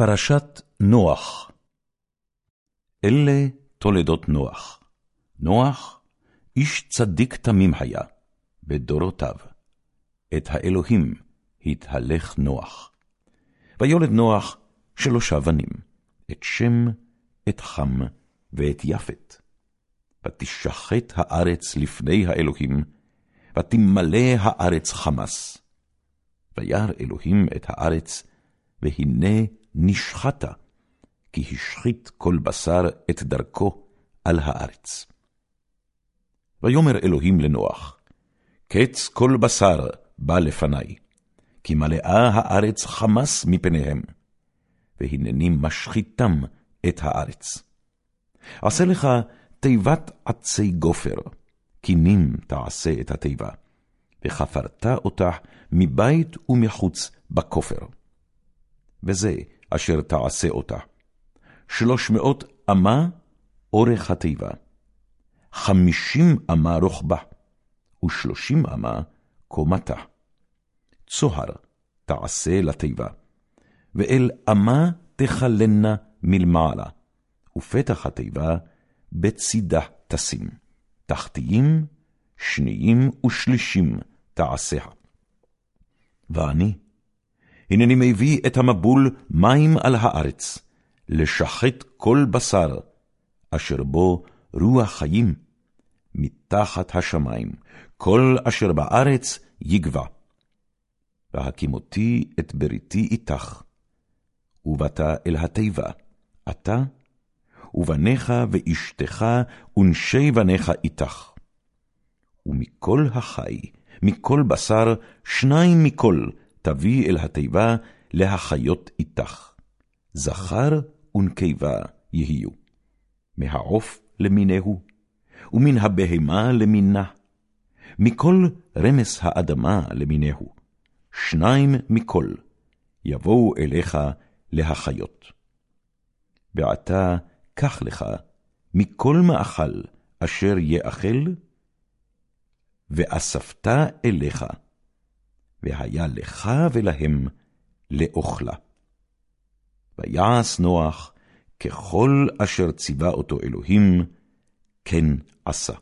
פרשת נוח אלה תולדות נוח. נוח, איש צדיק תמים היה, בדורותיו. את האלוהים התהלך נוח. ויולד נוח שלושה בנים, את שם, את חם ואת יפת. ותשחט הארץ לפני האלוהים, ותמלא הארץ חמס. וירא אלוהים את הארץ, והנה נשחטה, כי השחית כל בשר את דרכו על הארץ. ויאמר אלוהים לנוח, קץ כל בשר בא לפני, כי מלאה הארץ חמס מפניהם, והנני משחיתם את הארץ. עשה לך תיבת עצי גופר, קינים תעשה את התיבה, וחפרת אותה מבית ומחוץ בכופר. וזה אשר תעשה אותה. שלוש מאות אמה אורך התיבה, חמישים אמה רוחבה, ושלושים אמה קומתה. צוהר תעשה לתיבה, ואל אמה תכלנה מלמעלה, ופתח התיבה בצידה תשים, תחתיים, שניים ושלישים תעשיה. ואני, הנני מביא את המבול מים על הארץ, לשחט כל בשר, אשר בו רוח חיים, מתחת השמיים, כל אשר בארץ יגבע. והקימותי את בריתי איתך, ובאת אל התיבה, אתה, ובניך ואשתך, ונשי בניך איתך. ומכל החי, מכל בשר, שניים מכל, תביא אל התיבה להחיות איתך. זכר ונקבה יהיו. מהעוף למינהו, ומן הבהמה למינה, מכל רמס האדמה למינהו, שניים מכל, יבואו אליך להחיות. ועתה קח לך מכל מאכל אשר יאכל, ואספת אליך, והיה לך ולהם לאוכלה. ויעש נוח ככל אשר ציווה אותו אלוהים, כן עשה.